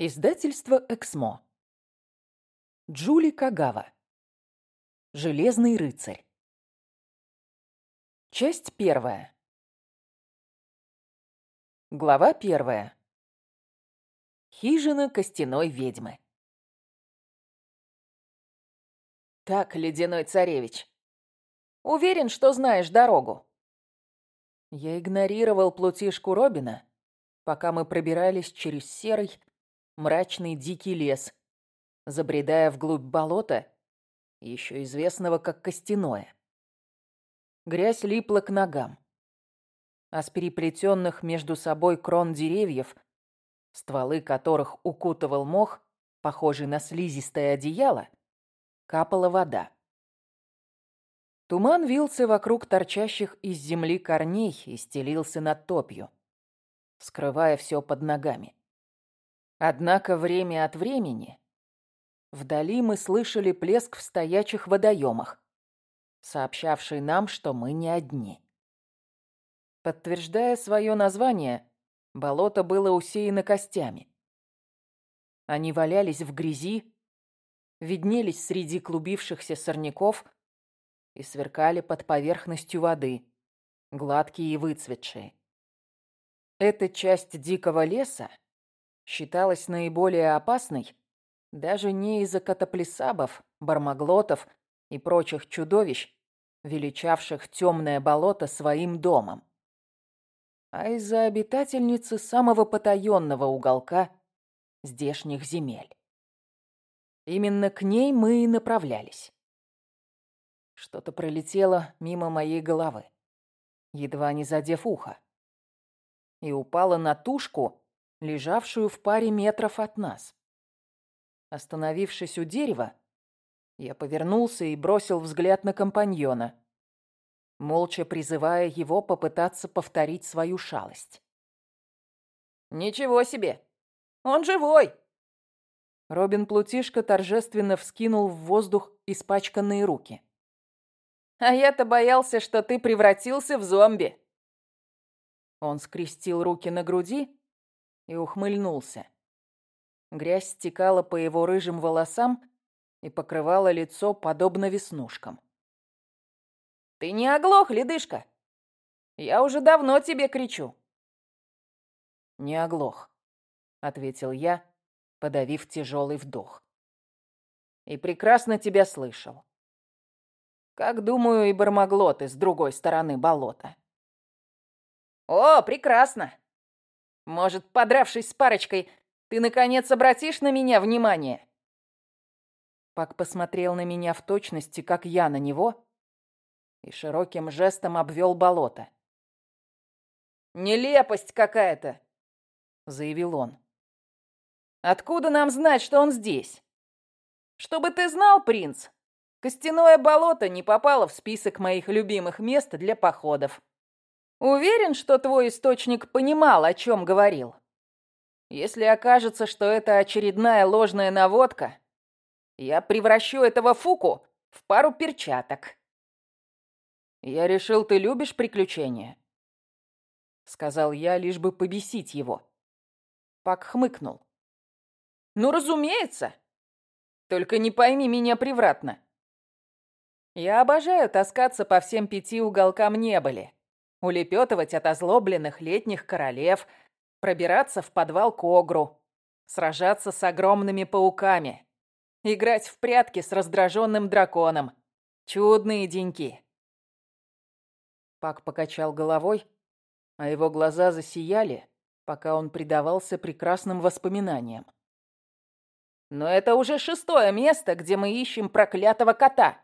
Издательство «Эксмо». Джули Кагава. Железный рыцарь. Часть первая. Глава первая. Хижина костяной ведьмы. Так, ледяной царевич, уверен, что знаешь дорогу. Я игнорировал плутишку Робина, пока мы пробирались через серый, мрачный дикий лес, забредая вглубь болота, еще известного как Костяное. Грязь липла к ногам, а с переплетенных между собой крон деревьев, стволы которых укутывал мох, похожий на слизистое одеяло, капала вода. Туман вился вокруг торчащих из земли корней и стелился над топью, скрывая все под ногами. Однако время от времени вдали мы слышали плеск в стоячих водоемах, сообщавший нам, что мы не одни. Подтверждая свое название, болото было усеяно костями. Они валялись в грязи, виднелись среди клубившихся сорняков и сверкали под поверхностью воды, гладкие и выцветшие. Эта часть дикого леса считалась наиболее опасной даже не из-за катаплесабов, бармаглотов и прочих чудовищ, величавших темное болото своим домом, а из-за обитательницы самого потаенного уголка здешних земель. Именно к ней мы и направлялись. Что-то пролетело мимо моей головы, едва не задев ухо, и упало на тушку, лежавшую в паре метров от нас. Остановившись у дерева, я повернулся и бросил взгляд на компаньона, молча призывая его попытаться повторить свою шалость. «Ничего себе! Он живой!» Робин Плутишка торжественно вскинул в воздух испачканные руки. «А я-то боялся, что ты превратился в зомби!» Он скрестил руки на груди и ухмыльнулся. Грязь стекала по его рыжим волосам и покрывала лицо подобно веснушкам. «Ты не оглох, ледышка? Я уже давно тебе кричу!» «Не оглох», — ответил я, подавив тяжелый вдох. «И прекрасно тебя слышал. Как, думаю, и бармаглоты с другой стороны болота». «О, прекрасно! Может, подравшись с парочкой, ты, наконец, обратишь на меня внимание?» Пак посмотрел на меня в точности, как я на него, и широким жестом обвел болото. «Нелепость какая-то!» — заявил он. «Откуда нам знать, что он здесь? Чтобы ты знал, принц, костяное болото не попало в список моих любимых мест для походов. Уверен, что твой источник понимал, о чем говорил. Если окажется, что это очередная ложная наводка, я превращу этого Фуку в пару перчаток. Я решил, ты любишь приключения. Сказал я, лишь бы побесить его. Пак хмыкнул. Ну, разумеется. Только не пойми меня превратно. Я обожаю таскаться по всем пяти уголкам небыли улепетывать от озлобленных летних королев, пробираться в подвал к огру, сражаться с огромными пауками, играть в прятки с раздраженным драконом. Чудные деньки. Пак покачал головой, а его глаза засияли, пока он предавался прекрасным воспоминаниям. Но это уже шестое место, где мы ищем проклятого кота.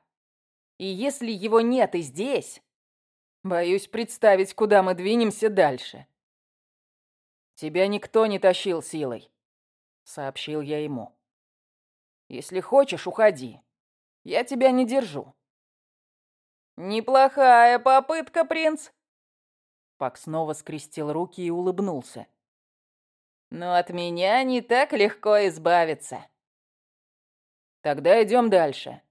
И если его нет и здесь, Боюсь представить, куда мы двинемся дальше. Тебя никто не тащил силой, сообщил я ему. Если хочешь, уходи. Я тебя не держу. Неплохая попытка, принц. Пак снова скрестил руки и улыбнулся. Но от меня не так легко избавиться. Тогда идем дальше.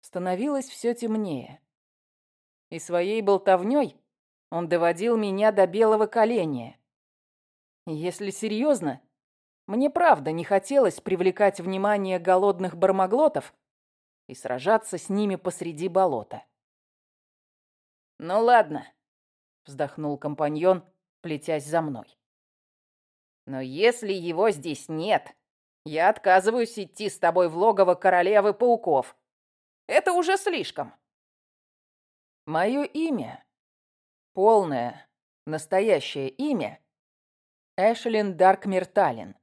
Становилось все темнее и своей болтовнёй он доводил меня до белого коленя. Если серьезно, Мне правда не хотелось привлекать внимание голодных бармаглотов и сражаться с ними посреди болота. «Ну ладно», — вздохнул компаньон, плетясь за мной. «Но если его здесь нет, я отказываюсь идти с тобой в логово королевы пауков. Это уже слишком». Мое имя, полное, настоящее имя — Эшлин Даркмерталин.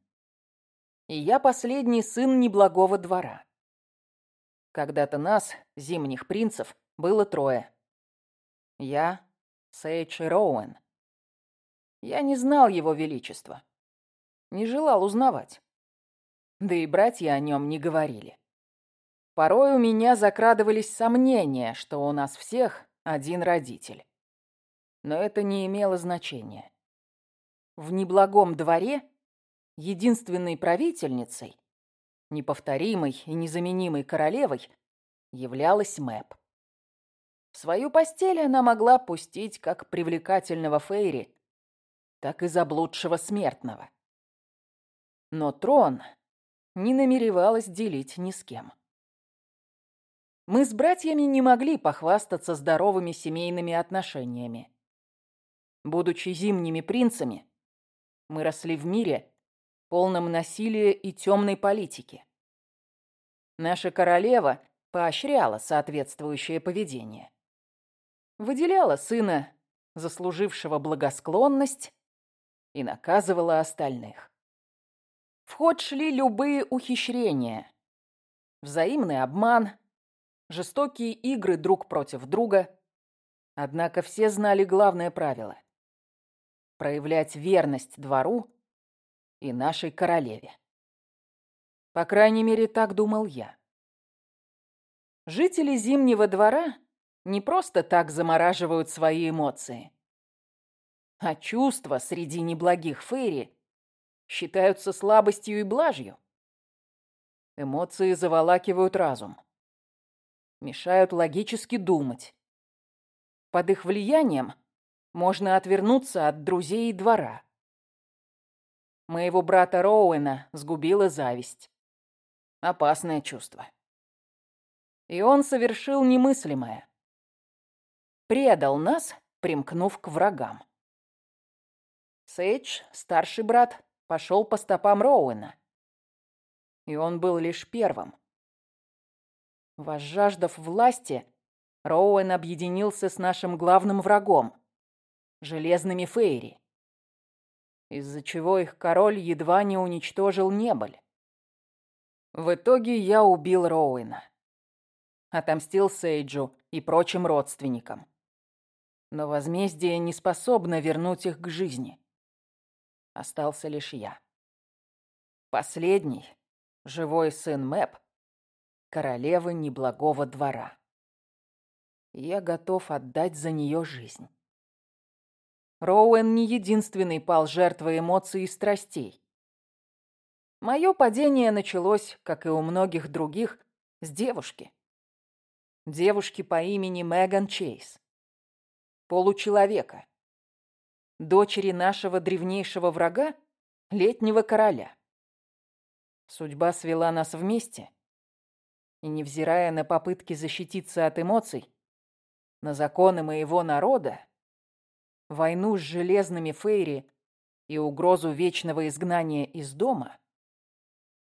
И я последний сын неблагого двора. Когда-то нас, зимних принцев, было трое. Я — Сейдж Роуэн. Я не знал его величества. Не желал узнавать. Да и братья о нем не говорили. Порой у меня закрадывались сомнения, что у нас всех один родитель. Но это не имело значения. В неблагом дворе единственной правительницей неповторимой и незаменимой королевой являлась Мэп. В свою постель она могла пустить как привлекательного Фейри, так и заблудшего смертного. Но трон не намеревалась делить ни с кем. Мы с братьями не могли похвастаться здоровыми семейными отношениями. Будучи зимними принцами, мы росли в мире, полном насилия и темной политики. Наша королева поощряла соответствующее поведение. Выделяла сына, заслужившего благосклонность, и наказывала остальных. В ход шли любые ухищрения. Взаимный обман, жестокие игры друг против друга. Однако все знали главное правило – проявлять верность двору и нашей королеве. По крайней мере, так думал я. Жители Зимнего двора не просто так замораживают свои эмоции, а чувства среди неблагих фейри считаются слабостью и блажью. Эмоции заволакивают разум, мешают логически думать. Под их влиянием можно отвернуться от друзей и двора. Моего брата Роуэна сгубила зависть. Опасное чувство. И он совершил немыслимое. Предал нас, примкнув к врагам. Сейдж, старший брат, пошел по стопам Роуэна. И он был лишь первым. Возжаждав власти, Роуэн объединился с нашим главным врагом — Железными Фейри из-за чего их король едва не уничтожил Неболь. В итоге я убил Роуэна. Отомстил Сейджу и прочим родственникам. Но возмездие не способно вернуть их к жизни. Остался лишь я. Последний, живой сын Мэп, королевы неблагого двора. Я готов отдать за нее жизнь. Роуэн не единственный пал жертвой эмоций и страстей. Мое падение началось, как и у многих других, с девушки. Девушки по имени Меган Чейз. Получеловека. Дочери нашего древнейшего врага, летнего короля. Судьба свела нас вместе. И невзирая на попытки защититься от эмоций, на законы моего народа, войну с железными фейри и угрозу вечного изгнания из дома,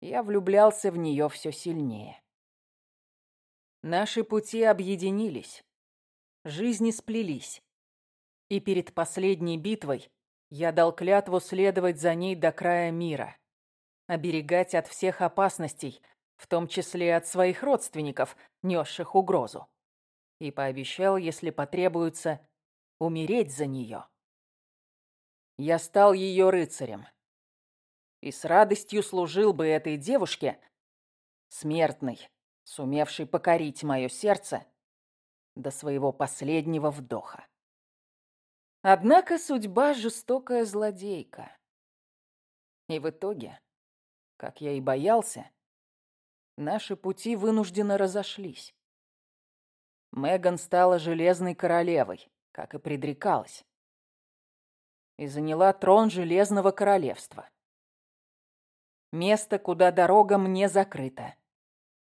я влюблялся в нее все сильнее. Наши пути объединились, жизни сплелись, и перед последней битвой я дал клятву следовать за ней до края мира, оберегать от всех опасностей, в том числе от своих родственников, несших угрозу, и пообещал, если потребуется, умереть за нее. Я стал ее рыцарем. И с радостью служил бы этой девушке, смертной, сумевшей покорить мое сердце до своего последнего вдоха. Однако судьба — жестокая злодейка. И в итоге, как я и боялся, наши пути вынужденно разошлись. Меган стала Железной Королевой, как и предрекалось, и заняла трон Железного Королевства. Место, куда дорога мне закрыта.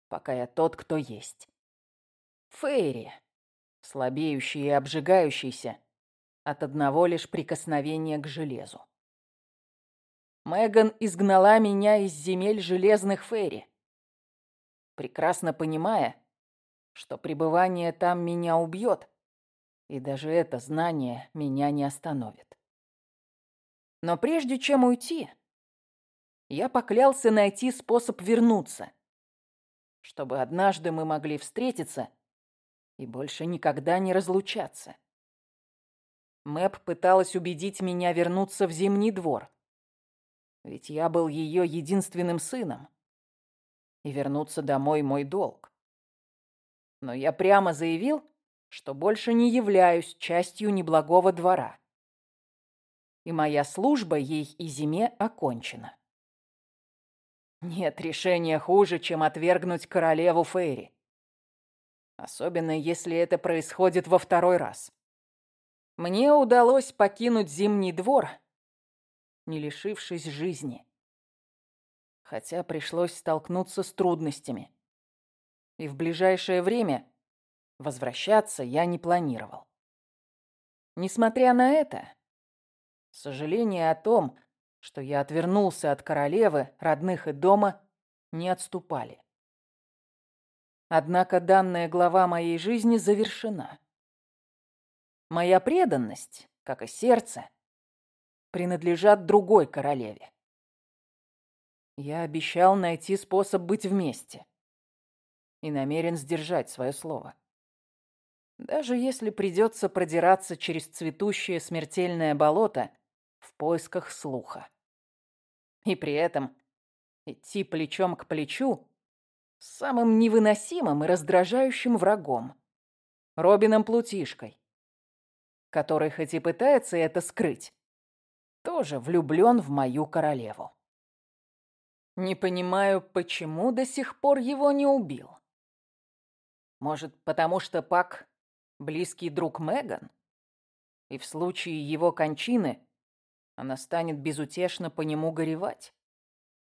Пока я тот, кто есть. Фейри. Слабеющий и обжигающийся от одного лишь прикосновения к железу. Меган изгнала меня из земель железных Фейри, прекрасно понимая, что пребывание там меня убьет, и даже это знание меня не остановит. Но прежде чем уйти, я поклялся найти способ вернуться, чтобы однажды мы могли встретиться и больше никогда не разлучаться. Мэп пыталась убедить меня вернуться в Зимний двор, ведь я был ее единственным сыном, и вернуться домой мой долг. Но я прямо заявил, что больше не являюсь частью неблагого двора. И моя служба ей и зиме окончена. Нет решения хуже, чем отвергнуть королеву Фейри. Особенно, если это происходит во второй раз. Мне удалось покинуть Зимний двор, не лишившись жизни. Хотя пришлось столкнуться с трудностями. И в ближайшее время возвращаться я не планировал. Несмотря на это, сожаление о том, что я отвернулся от королевы, родных и дома, не отступали. Однако данная глава моей жизни завершена. Моя преданность, как и сердце, принадлежат другой королеве. Я обещал найти способ быть вместе и намерен сдержать свое слово. Даже если придется продираться через цветущее смертельное болото в поисках слуха. И при этом идти плечом к плечу с самым невыносимым и раздражающим врагом — Робином Плутишкой, который хоть и пытается это скрыть, тоже влюблен в мою королеву. Не понимаю, почему до сих пор его не убил. Может, потому что Пак — близкий друг Меган? И в случае его кончины она станет безутешно по нему горевать,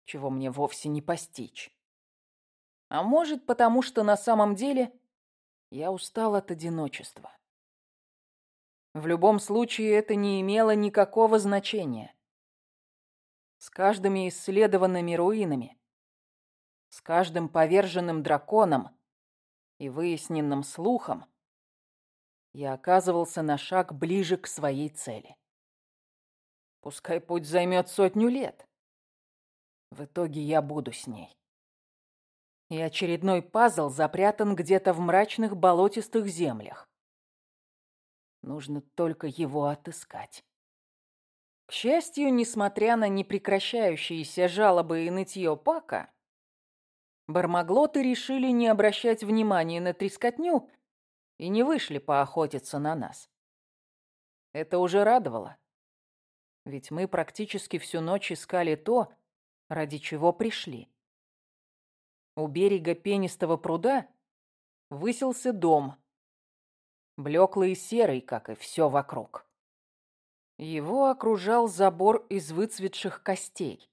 чего мне вовсе не постичь. А может, потому что на самом деле я устал от одиночества. В любом случае это не имело никакого значения. С каждыми исследованными руинами, с каждым поверженным драконом и выясненным слухом я оказывался на шаг ближе к своей цели. Пускай путь займет сотню лет. В итоге я буду с ней. И очередной пазл запрятан где-то в мрачных болотистых землях. Нужно только его отыскать. К счастью, несмотря на непрекращающиеся жалобы и нытье Пака, бармаглоты решили не обращать внимания на трескотню и не вышли поохотиться на нас. Это уже радовало. Ведь мы практически всю ночь искали то, ради чего пришли. У берега пенистого пруда высился дом, блеклый и серый, как и все вокруг. Его окружал забор из выцветших костей.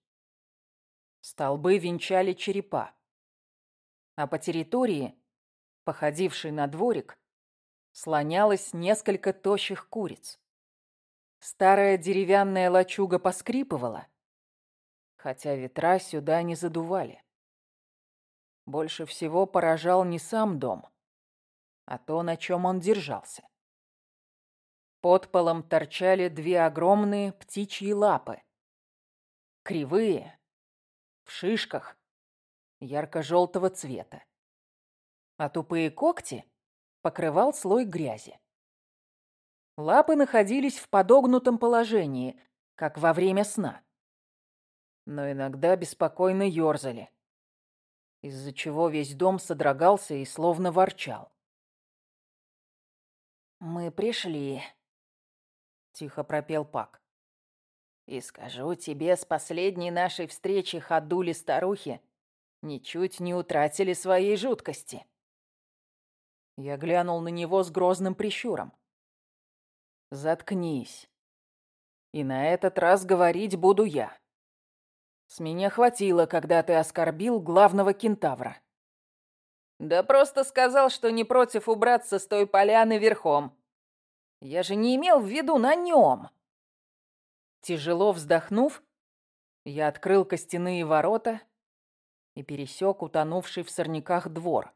Столбы венчали черепа. А по территории, походившей на дворик, слонялось несколько тощих куриц. Старая деревянная лачуга поскрипывала, хотя ветра сюда не задували. Больше всего поражал не сам дом, а то, на чем он держался. Под полом торчали две огромные птичьи лапы. Кривые, в шишках, ярко-желтого цвета. А тупые когти покрывал слой грязи. Лапы находились в подогнутом положении, как во время сна. Но иногда беспокойно ёрзали, из-за чего весь дом содрогался и словно ворчал. «Мы пришли», — тихо пропел Пак. «И скажу тебе, с последней нашей встречи ходули-старухи ничуть не утратили своей жуткости». Я глянул на него с грозным прищуром. «Заткнись. И на этот раз говорить буду я. С меня хватило, когда ты оскорбил главного кентавра. Да просто сказал, что не против убраться с той поляны верхом. Я же не имел в виду на нем. Тяжело вздохнув, я открыл костяные ворота и пересек утонувший в сорняках двор,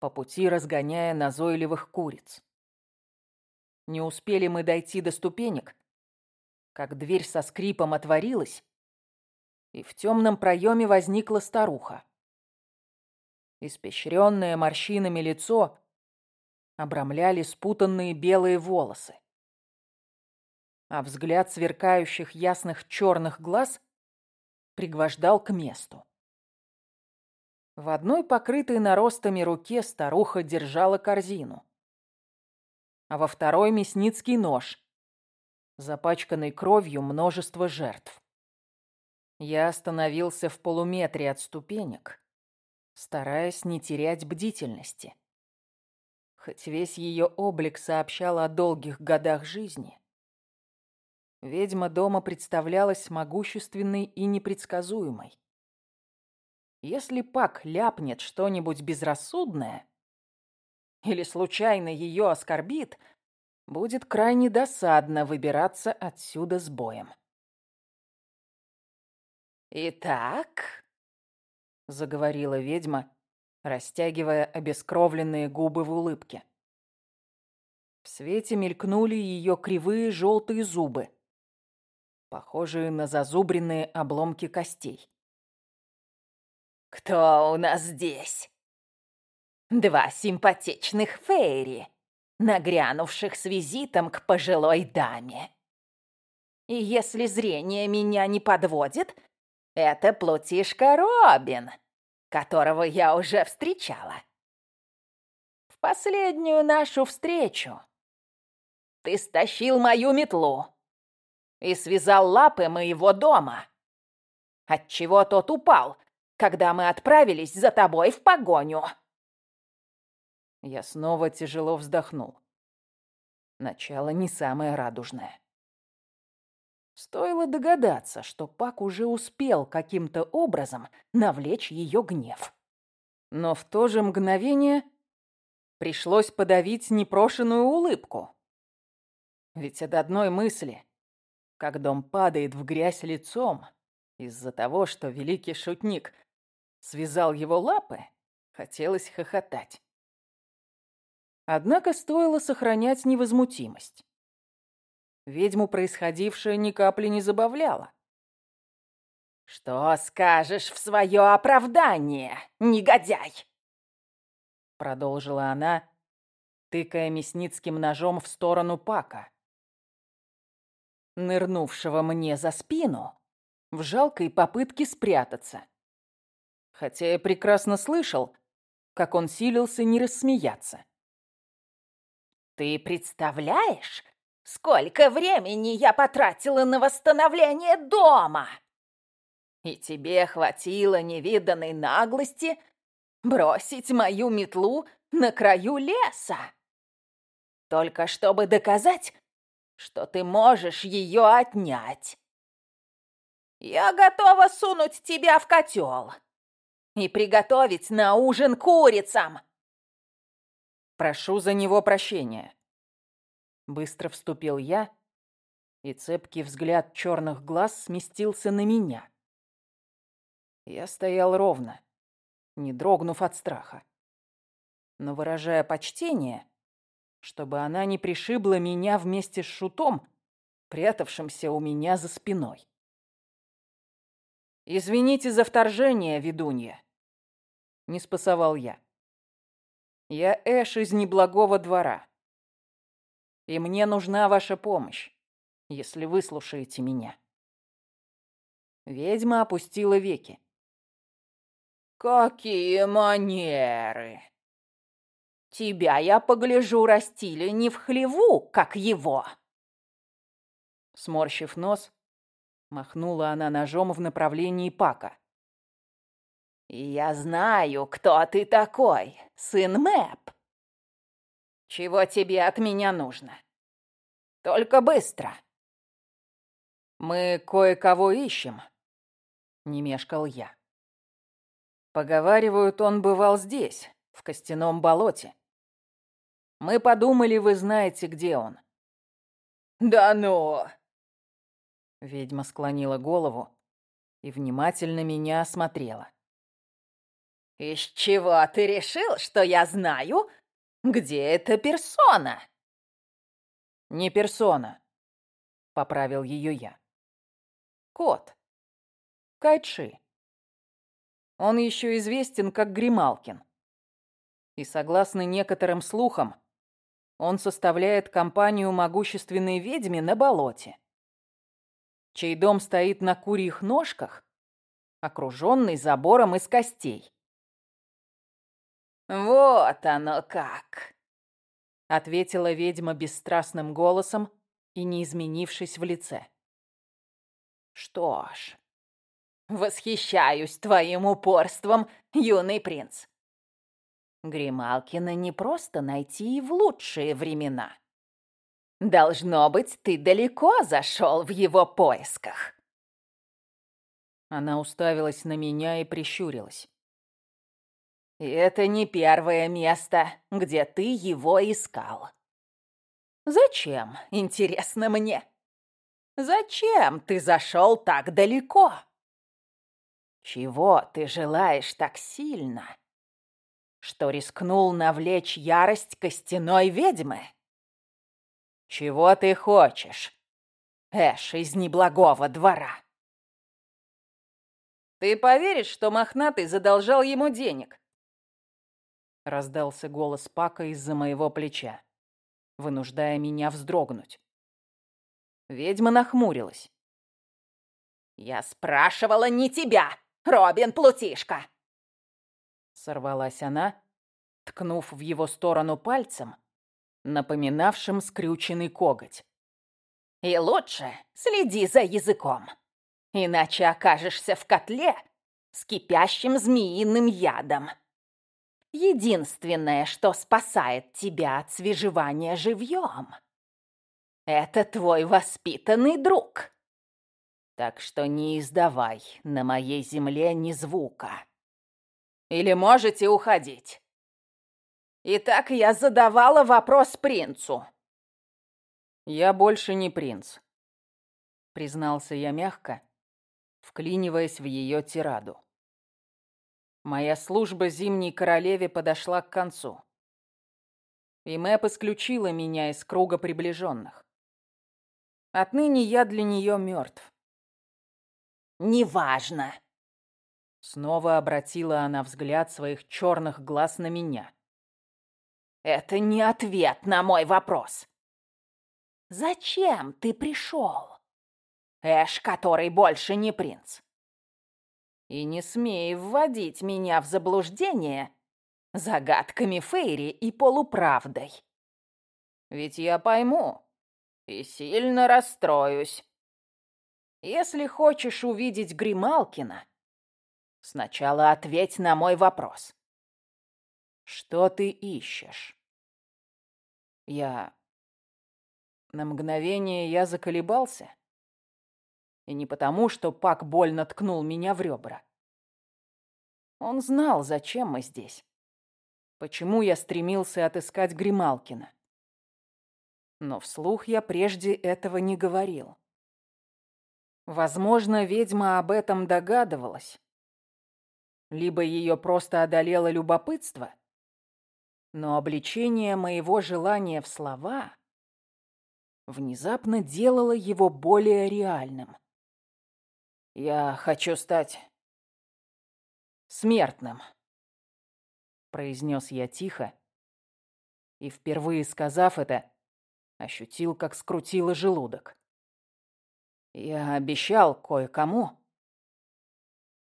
по пути разгоняя назойливых куриц. Не успели мы дойти до ступенек, как дверь со скрипом отворилась, и в темном проеме возникла старуха. Испещренное морщинами лицо обрамляли спутанные белые волосы. А взгляд сверкающих ясных черных глаз пригвождал к месту. В одной покрытой наростами руке старуха держала корзину, а во второй мясницкий нож, запачканный кровью множество жертв. Я остановился в полуметре от ступенек, стараясь не терять бдительности. Хоть весь ее облик сообщал о долгих годах жизни, ведьма дома представлялась могущественной и непредсказуемой. Если Пак ляпнет что-нибудь безрассудное или случайно ее оскорбит, будет крайне досадно выбираться отсюда с боем. «Итак», — заговорила ведьма, растягивая обескровленные губы в улыбке. В свете мелькнули ее кривые желтые зубы, похожие на зазубренные обломки костей. «Кто у нас здесь?» «Два симпатичных фейри, нагрянувших с визитом к пожилой даме. И если зрение меня не подводит, это плутишка Робин, которого я уже встречала. В последнюю нашу встречу ты стащил мою метлу и связал лапы моего дома, отчего тот упал, когда мы отправились за тобой в погоню. Я снова тяжело вздохнул. Начало не самое радужное. Стоило догадаться, что Пак уже успел каким-то образом навлечь ее гнев. Но в то же мгновение пришлось подавить непрошенную улыбку. Ведь от одной мысли, как дом падает в грязь лицом из-за того, что великий шутник связал его лапы, хотелось хохотать. Однако стоило сохранять невозмутимость. Ведьму происходившее ни капли не забавляло. «Что скажешь в свое оправдание, негодяй?» Продолжила она, тыкая мясницким ножом в сторону Пака, нырнувшего мне за спину в жалкой попытке спрятаться хотя я прекрасно слышал, как он силился не рассмеяться. «Ты представляешь, сколько времени я потратила на восстановление дома? И тебе хватило невиданной наглости бросить мою метлу на краю леса, только чтобы доказать, что ты можешь ее отнять. Я готова сунуть тебя в котел и приготовить на ужин курицам. Прошу за него прощения. Быстро вступил я, и цепкий взгляд черных глаз сместился на меня. Я стоял ровно, не дрогнув от страха, но выражая почтение, чтобы она не пришибла меня вместе с шутом, прятавшимся у меня за спиной. «Извините за вторжение, ведунья», — не спасовал я. «Я Эш из неблагого двора, и мне нужна ваша помощь, если вы слушаете меня». Ведьма опустила веки. «Какие манеры! Тебя, я погляжу, растили не в хлеву, как его!» Сморщив нос, Махнула она ножом в направлении Пака. «Я знаю, кто ты такой, сын Мэп. Чего тебе от меня нужно? Только быстро!» «Мы кое-кого ищем», Не мешкал я. Поговаривают, он бывал здесь, в костяном болоте. Мы подумали, вы знаете, где он. Да ну! Ведьма склонила голову и внимательно меня осмотрела. «Из чего ты решил, что я знаю, где эта персона?» «Не персона», — поправил ее я. «Кот. Кайши. Он еще известен как Грималкин. И согласно некоторым слухам, он составляет компанию могущественной ведьме на болоте, чей дом стоит на курьих ножках, окруженный забором из костей. «Вот оно как!» — ответила ведьма бесстрастным голосом и не изменившись в лице. «Что ж, Восхищаюсь твоим упорством, юный принц. Грималкина не просто найти и в лучшие времена. Должно быть, ты далеко зашел в его поисках. Она уставилась на меня и прищурилась. И это не первое место, где ты его искал. Зачем, интересно мне? Зачем ты зашел так далеко? Чего ты желаешь так сильно, что рискнул навлечь ярость костяной ведьмы? Чего ты хочешь, Эш из неблагого двора? Ты поверишь, что Мохнатый задолжал ему денег? Раздался голос Пака из-за моего плеча, вынуждая меня вздрогнуть. Ведьма нахмурилась. «Я спрашивала не тебя!» Робин Плутишка!» Сорвалась она, ткнув в его сторону пальцем, напоминавшим скрюченный коготь. «И лучше следи за языком, иначе окажешься в котле с кипящим змеиным ядом. Единственное, что спасает тебя от свежевания живьем, это твой воспитанный друг». Так что не издавай на моей земле ни звука. Или можете уходить. Итак, я задавала вопрос принцу. Я больше не принц, признался я мягко, вклиниваясь в ее тираду. Моя служба зимней королеве подошла к концу. И Мэп исключила меня из круга приближенных. Отныне я для нее мертв. «Неважно!» Снова обратила она взгляд своих черных глаз на меня. «Это не ответ на мой вопрос. Зачем ты пришел? Эш, который больше не принц. И не смей вводить меня в заблуждение загадками Фейри и полуправдой. Ведь я пойму и сильно расстроюсь, если хочешь увидеть Грималкина, сначала ответь на мой вопрос. Что ты ищешь? Я... На мгновение я заколебался. И не потому, что Пак больно ткнул меня в ребра. Он знал, зачем мы здесь. Почему я стремился отыскать Грималкина. Но вслух я прежде этого не говорил. Возможно, ведьма об этом догадывалась. Либо ее просто одолело любопытство. Но обличение моего желания в слова внезапно делало его более реальным. «Я хочу стать смертным», — произнес я тихо, и, впервые сказав это, ощутил, как скрутило желудок. Я обещал кое-кому.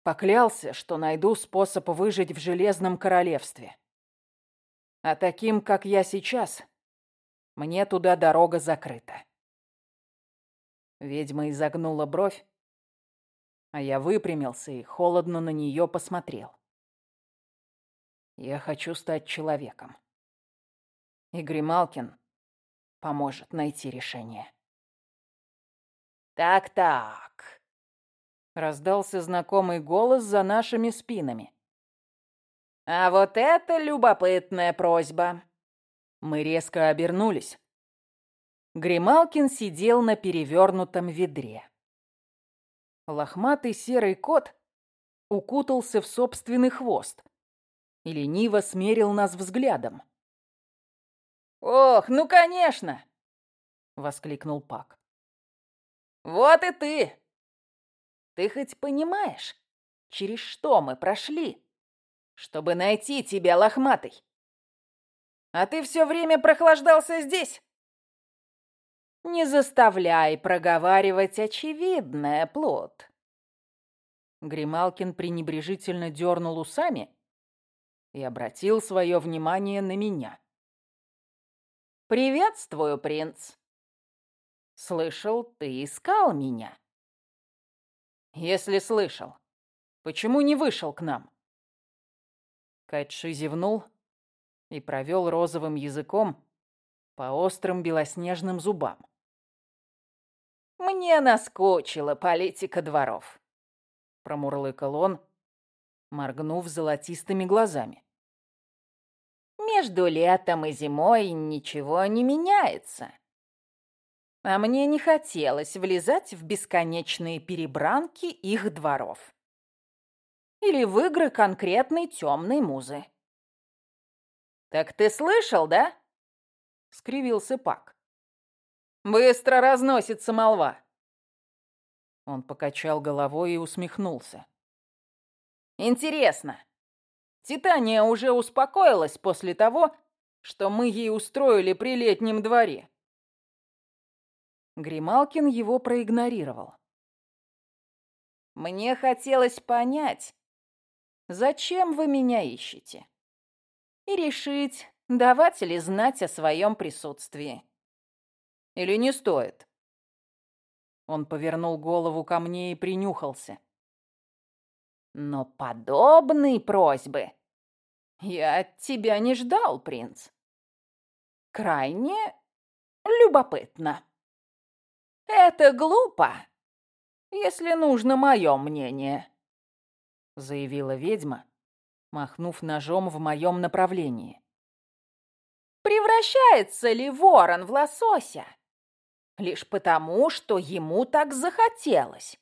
Поклялся, что найду способ выжить в Железном Королевстве. А таким, как я сейчас, мне туда дорога закрыта. Ведьма изогнула бровь, а я выпрямился и холодно на нее посмотрел. Я хочу стать человеком. И Грималкин поможет найти решение. Так-так. Раздался знакомый голос за нашими спинами. «А вот это любопытная просьба!» Мы резко обернулись. Грималкин сидел на перевернутом ведре. Лохматый серый кот укутался в собственный хвост и лениво смерил нас взглядом. «Ох, ну конечно!» — воскликнул Пак. «Вот и ты! Ты хоть понимаешь, через что мы прошли, чтобы найти тебя, лохматый? А ты все время прохлаждался здесь?» «Не заставляй проговаривать очевидное, плод». Грималкин пренебрежительно дернул усами и обратил свое внимание на меня. «Приветствую, принц. Слышал, ты искал меня?» «Если слышал, почему не вышел к нам?» Кайтши зевнул и провел розовым языком по острым белоснежным зубам. «Мне наскучила политика дворов», — промурлыкал он, моргнув золотистыми глазами. «Между летом и зимой ничего не меняется. А мне не хотелось влезать в бесконечные перебранки их дворов. Или в игры конкретной темной музы. «Так ты слышал, да?» — скривился Пак. «Быстро разносится молва». Он покачал головой и усмехнулся. «Интересно, Титания уже успокоилась после того, что мы ей устроили при летнем дворе?» Грималкин его проигнорировал. «Мне хотелось понять, зачем вы меня ищете?» И решить, давать ли знать о своем присутствии. Или не стоит? Он повернул голову ко мне и принюхался. Но подобной просьбы я от тебя не ждал, принц. Крайне любопытно. Это глупо, если нужно мое мнение, заявила ведьма, махнув ножом в моем направлении. Превращается ли ворон в лосося? Лишь потому, что ему так захотелось.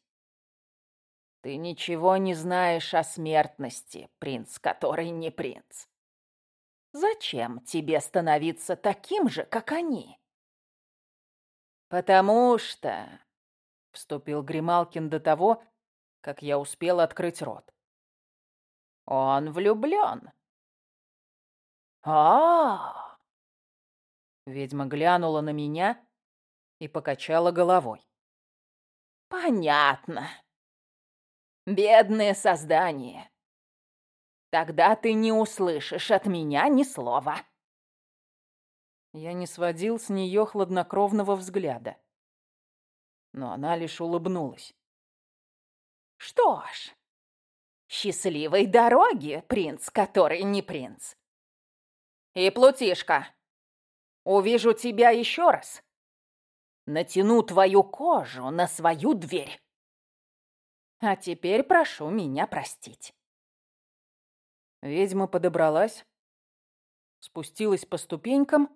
Ты ничего не знаешь о смертности, принц, который не принц. Зачем тебе становиться таким же, как они? Потому что... Вступил Грималкин до того, как я успел открыть рот. Он влюблен. А, -а, а Ведьма глянула на меня и покачала головой. Понятно. Бедное создание. Тогда ты не услышишь от меня ни слова. Я не сводил с нее хладнокровного взгляда. Но она лишь улыбнулась. Что ж, счастливой дороги, принц, который не принц. И, Плутишка, увижу тебя еще раз. Натяну твою кожу на свою дверь. А теперь прошу меня простить. Ведьма подобралась, спустилась по ступенькам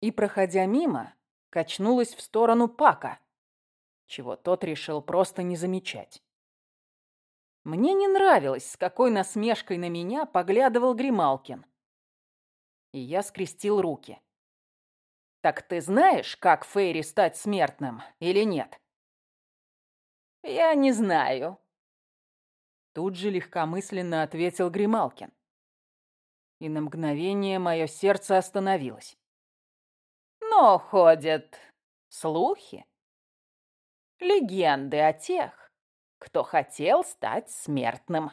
и, проходя мимо, качнулась в сторону Пака, чего тот решил просто не замечать. Мне не нравилось, с какой насмешкой на меня поглядывал Грималкин. И я скрестил руки. «Так ты знаешь, как Фейри стать смертным или нет?» «Я не знаю», Тут же легкомысленно ответил Грималкин. И на мгновение мое сердце остановилось. Но ходят слухи, легенды о тех, кто хотел стать смертным.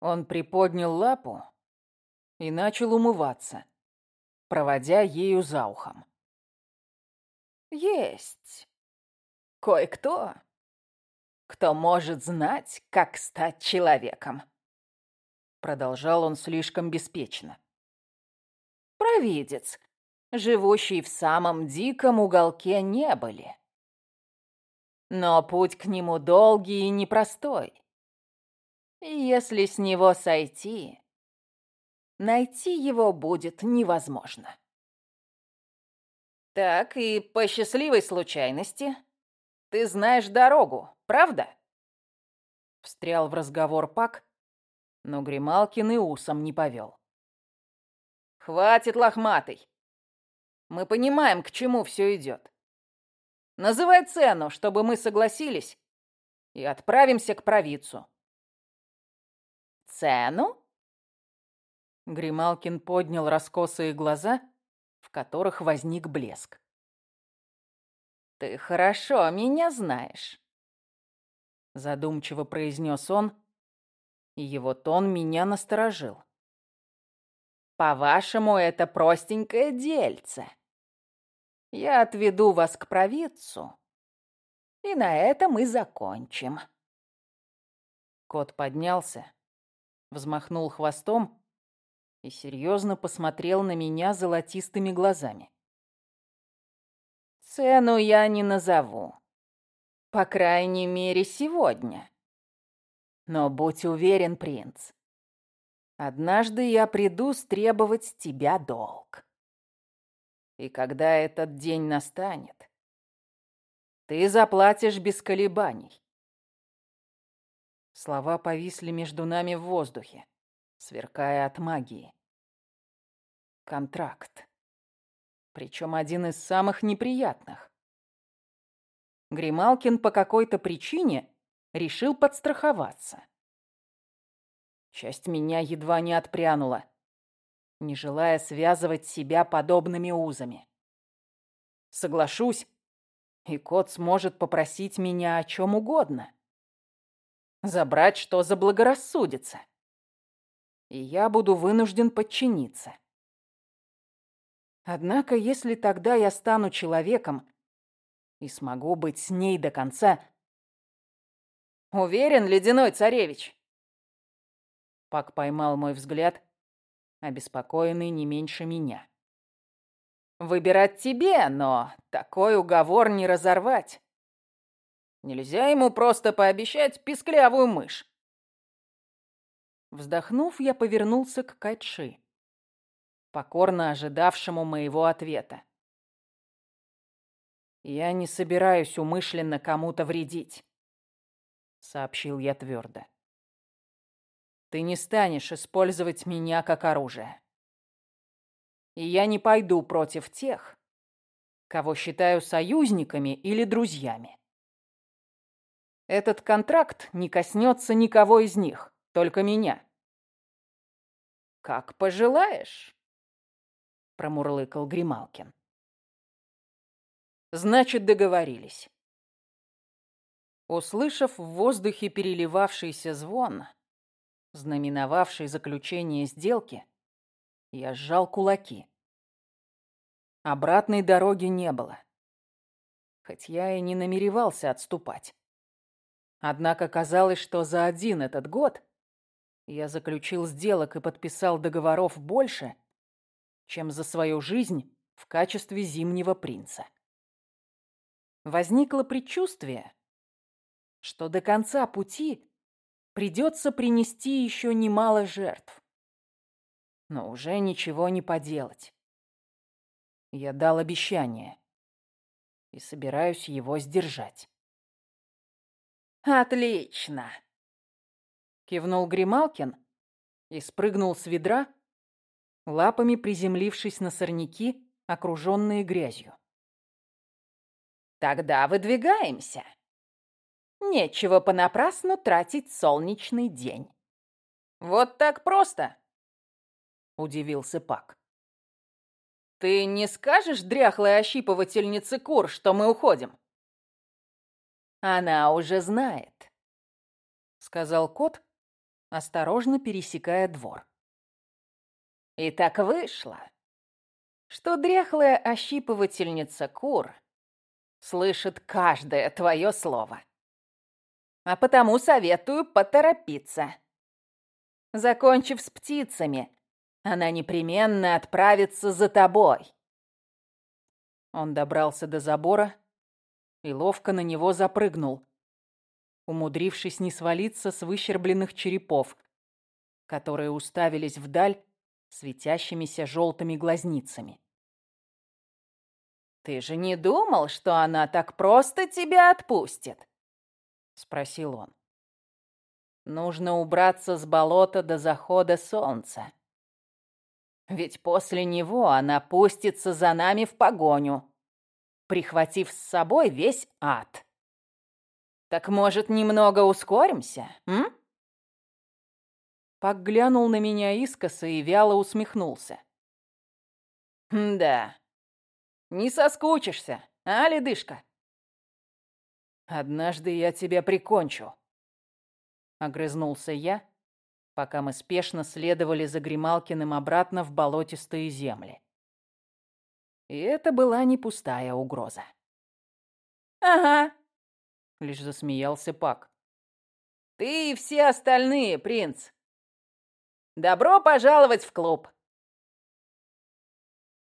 Он приподнял лапу и начал умываться, проводя ею за ухом. Есть кое-кто, кто может знать, как стать человеком. Продолжал он слишком беспечно. Провидец, живущий в самом диком уголке небыли. Но путь к нему долгий и непростой. И если с него сойти, найти его будет невозможно. Так и по счастливой случайности ты знаешь дорогу, правда? Встрял в разговор Пак, но Грималкин и усом не повел. Хватит, лохматый. Мы понимаем, к чему все идет. Называй цену, чтобы мы согласились, и отправимся к провидцу. Цену? Грималкин поднял раскосые глаза, в которых возник блеск. Ты хорошо меня знаешь, задумчиво произнес он, и его тон меня насторожил. По-вашему, это простенькое дельце. Я отведу вас к провидцу, и на этом мы закончим. Кот поднялся, взмахнул хвостом и серьезно посмотрел на меня золотистыми глазами. Цену я не назову. По крайней мере, сегодня. Но будь уверен, принц, однажды я приду стребовать с тебя долг. И когда этот день настанет, ты заплатишь без колебаний. Слова повисли между нами в воздухе, сверкая от магии. Контракт. Причем один из самых неприятных. Грималкин по какой-то причине решил подстраховаться. Часть меня едва не отпрянула не желая связывать себя подобными узами. Соглашусь, и кот сможет попросить меня о чем угодно. Забрать, что заблагорассудится. И я буду вынужден подчиниться. Однако, если тогда я стану человеком и смогу быть с ней до конца... Уверен, ледяной царевич? Пак поймал мой взгляд обеспокоенный не меньше меня. Выбирать тебе, но такой уговор не разорвать. Нельзя ему просто пообещать писклявую мышь. Вздохнув, я повернулся к Кайши, покорно ожидавшему моего ответа. «Я не собираюсь умышленно кому-то вредить», — сообщил я твердо. Ты не станешь использовать меня как оружие. И я не пойду против тех, кого считаю союзниками или друзьями. Этот контракт не коснется никого из них, только меня. Как пожелаешь, промурлыкал Грималкин. Значит, договорились. Услышав в воздухе переливавшийся звон, знаменовавший заключение сделки, я сжал кулаки. Обратной дороги не было. Хоть я и не намеревался отступать. Однако казалось, что за один этот год я заключил сделок и подписал договоров больше, чем за свою жизнь в качестве зимнего принца. Возникло предчувствие, что до конца пути придется принести еще немало жертв. Но уже ничего не поделать. Я дал обещание и собираюсь его сдержать. «Отлично!» Кивнул Грималкин и спрыгнул с ведра, лапами приземлившись на сорняки, окруженные грязью. «Тогда выдвигаемся!» Нечего понапрасну тратить солнечный день. Вот так просто? Удивился Пак. Ты не скажешь дряхлой ощипывательнице кур, что мы уходим? Она уже знает, сказал кот, осторожно пересекая двор. И так вышло, что дряхлая ощипывательница кур слышит каждое твое слово а потому советую поторопиться. Закончив с птицами, она непременно отправится за тобой. Он добрался до забора и ловко на него запрыгнул, умудрившись не свалиться с выщербленных черепов, которые уставились вдаль светящимися желтыми глазницами. «Ты же не думал, что она так просто тебя отпустит?» — спросил он. «Нужно убраться с болота до захода солнца. Ведь после него она пустится за нами в погоню, прихватив с собой весь ад. Так, может, немного ускоримся, м?» Пак глянул на меня искоса и вяло усмехнулся. «Да, не соскучишься, а, ледышка?» «Однажды я тебя прикончу», — огрызнулся я, пока мы спешно следовали за Грималкиным обратно в болотистые земли. И это была не пустая угроза. «Ага», — лишь засмеялся Пак. «Ты и все остальные, принц. Добро пожаловать в клуб!»